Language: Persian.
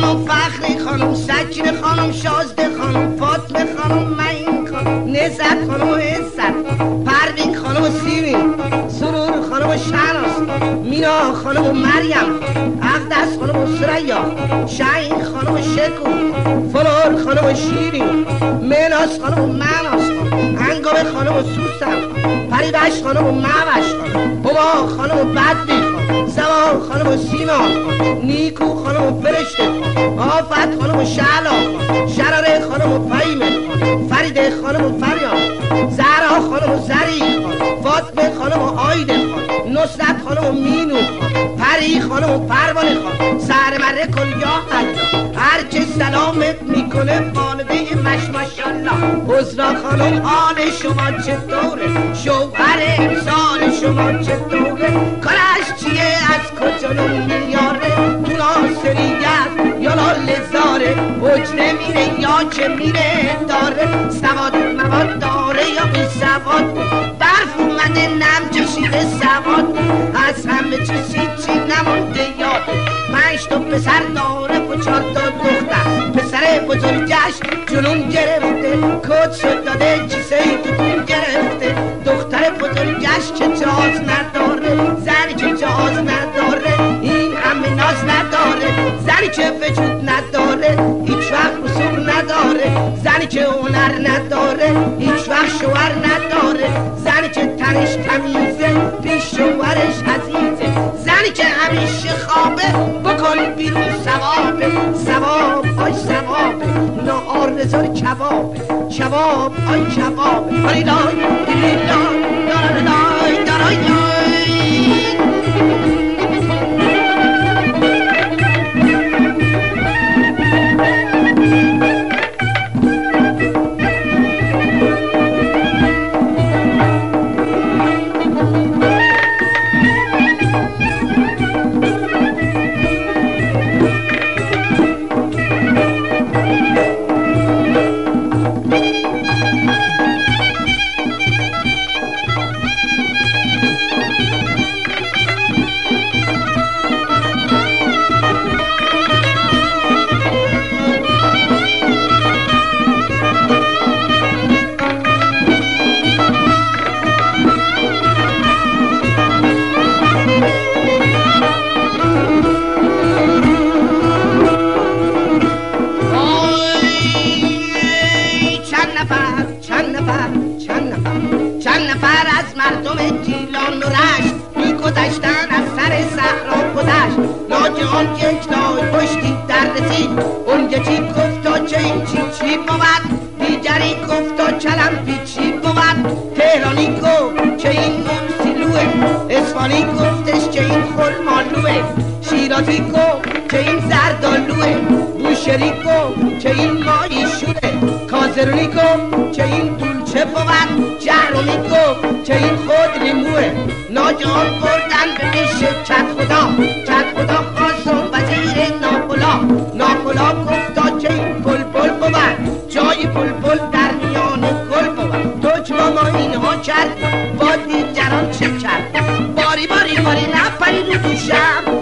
خانم فخری خانم سکین خانم شازده خانم فاطمه خانم معین خانم نزد خانم عزت پروین خانم سیمین سرور خانم شهناز مینا خانم مریم اقدس خانم سریا شعین خانم شکو فلور خانم شیرین مناس خانم مناس انگام خانم سوسن پریبش خانم موش بابا خانم بدبی زمان خانم سیما نیکو خانم فرشته آفت خانم شعلا شراره خانم فهیمه. فرید خانم فریان زهرا خانم زری. فاطمه خانم آیده خان. نصرت خانم مینو پری خانم پروانه خان. سر مره کن یا الله هر چه سلامت می‌کنه والده مش ماشالله عزرا خانم حال شما چطوره؟ شوهر لزاره حجره میره یا چه میره داره. سواد مواد داره یا بی سواد؟ برف اومده نم چشیده سواد. از همه چیزی چی نمونده یاد. پنج تا پسر داره و چهار تا دختر. پسر بزرگش جنون گرفته. کد شد داده کیسه تو گرفته. دختر بزرگش که جاز نداره. زنی که جاز نداره. این همه ناز نداره. زنی که وجود نداره زنی که هنر نداره هیچ وقت شوهر نداره. زنی که تنش تمیزه پیش شوهرش عزیزه. زنی که همیشه خوابه بکن بیرون ثوابه ثواب آی ثوابه نهار رزار کباب کباب آی کباب آی لای لای لای لای لای لای. نفر از مردم گیلان و رشت میگذشتن از سر صحرا گذشت ناگهان یک نای پشتی در رسید. اون یکی گفتا چه این چی چی بود. دیگری گفتا کلم پیچی بود. تهرانی گفت که این موسیلوه اسفانی گفتش که این خرمالوه. شیرازی گفت که این زردالوه. بوشری گفت که این مایی شده کازرونی گفت که این دولچه بود جهرومی گفت که این خود لیموه ناگهان بردن به پیش کت خدا کت خدا خواستم وزیر ناپلا ناپلا گفتا که این بلبل بود جای بلبل در میان گل بود تو که ما اینها کرد با دیگران چه کرد باری باری باری نپری رو دوشم